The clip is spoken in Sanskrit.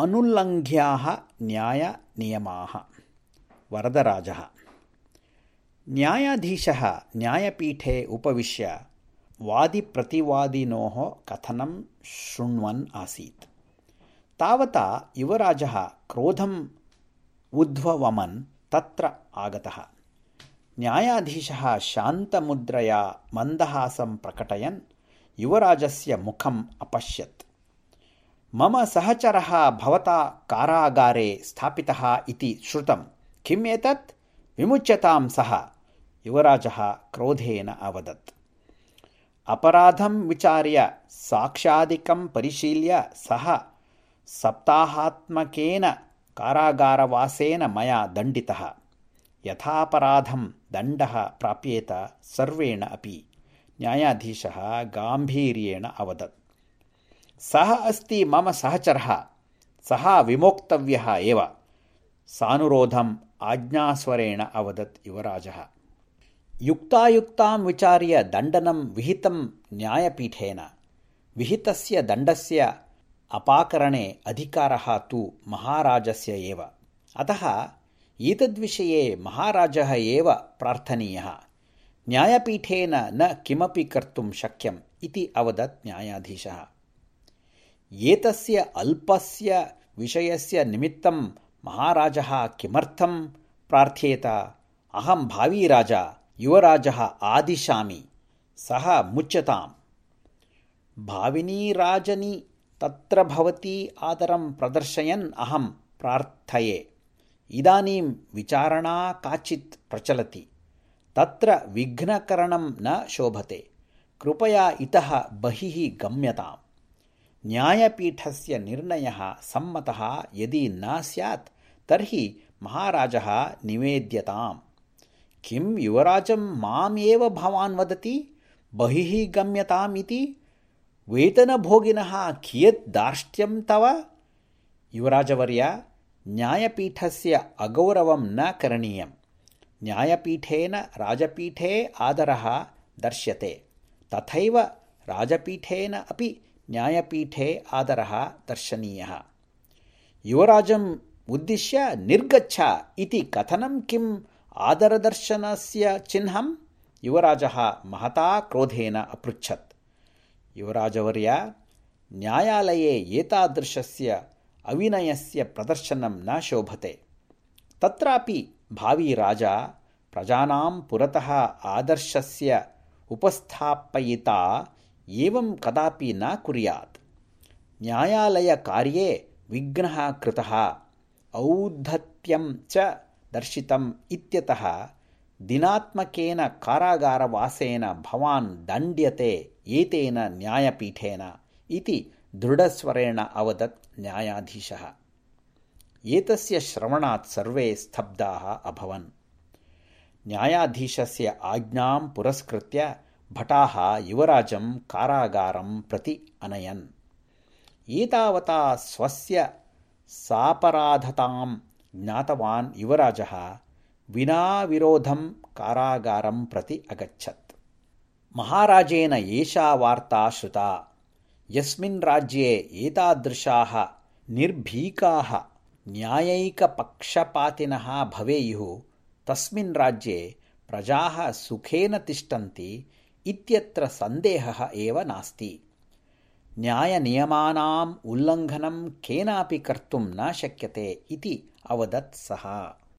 अनुल्लङ्घ्याः न्यायनियमाः। वरदराजः। न्यायाधीशः न्यायपीठे उपविश्य वादिप्रतिवादिनोः कथनं शृण्वन् आसीत्। तावता युवराजः क्रोधम् उद्ववमन् तत्र आगतः। न्यायाधीशः शान्तमुद्रया मन्दहासं प्रकटयन् युवराजस्य मुखम् अपश्यत् मम सहचरः भवता कारागारे स्थापितः इति श्रुतं। किम् एतत्? विमुच्यतां सः। युवराजः क्रोधेन अवदत्। अपराधं विचार्य साक्ष्यादिकं परिशील्य सः सप्ताहात्मकेन कारागारवासेन मया दण्डितः। यथापराधं दण्डः प्राप्येत सर्वेण अपि। न्यायाधीशः गाम्भीर्येण अवदत् सः अस्ति मम सहचरः। सः विमोक्तव्यः एव। सानुरोधम् आज्ञास्वरेण अवदत् युवराजः। युक्तायुक्तां विचार्य दण्डनं विहितं न्यायपीठेन। विहितस्य दण्डस्य अपाकरणे अधिकारः तु महाराजस्य एव। अतः एतद्विषये महाराजः एव प्रार्थनीयः। न्यायपीठेन न किमपि कर्तुं शक्यम् इति अवदत् न्यायाधीशः एतस्य अल्पस्य विषयस्य निमित्तं महाराजः किमर्थं प्रार्थ्येत? अहं भावीराजा युवराजः आदिशामि सः मुच्यताम्। भाविनीराजनी तत्र भवती आदरं प्रदर्शयन् अहं प्रार्थये। इदानीं विचारणा काचित् प्रचलति। तत्र विघ्नकरणं न शोभते। कृपया इतः बहिः गम्यताम् न्यायपीठस्य निर्णयः सम्मतः यदि न स्यात् तर्हि महाराजः निवेद्यताम्। किं युवराजं माम् एव भवान् वदति? बहिः गम्यताम् इति? वेतनभोगिनः कियत् दार्ष्ट्यं तव? युवराजवर्य न्यायपीठस्य अगौरवं न करणीयम्। न्यायपीठेन राजपीठे आदरः दर्श्यते। तथैव राजपीठेन अपि न्यायपीठे आदरः दर्शनीयः। युवराजम् उद्दिश्य निर्गच्छ इति कथनं किम् आदरदर्शनस्य चिह्नं? युवराजः महता क्रोधेन अपृच्छत्। युवराजवर्य न्यायालये एतादृशस्य अविनयस्य प्रदर्शनं न शोभते। तत्रापि भावीराजा प्रजानां पुरतः आदर्शस्य उपस्थापयिता एवं कदापि न कुर्यात्। न्यायालयकार्ये विघ्नः कृतः औद्धत्यं च दर्शितम् इत्यतः दिनात्मकेन कारागारवासेन भवान् दण्ड्यते एतेन न्यायपीठेन इति दृढस्वरेण अवदत् न्यायाधीशः। एतस्य श्रवणात् सर्वे स्तब्धाः अभवन्। न्यायाधीशस्य आज्ञां पुरस्कृत्य भटाः युवराजं कारागारं प्रति अनयन्। एतावता स्वस्य सापराधतां ज्ञातवान् युवराजः विना विरोधं कारागारं प्रति अगच्छत्। महाराजेन एषा वार्ता श्रुता यस्मिन् राज्ये एतादृशाः निर्भीकाः न्यायैकपक्षपातिनः भवेयुः तस्मिन् राज्ये प्रजाः सुखेन तिष्ठन्ति इत्यत्र सन्देहः एव नास्ति। न्यायनियमानाम् उल्लङ्घनं केनापि कर्तुं न शक्यते इति अवदत् सः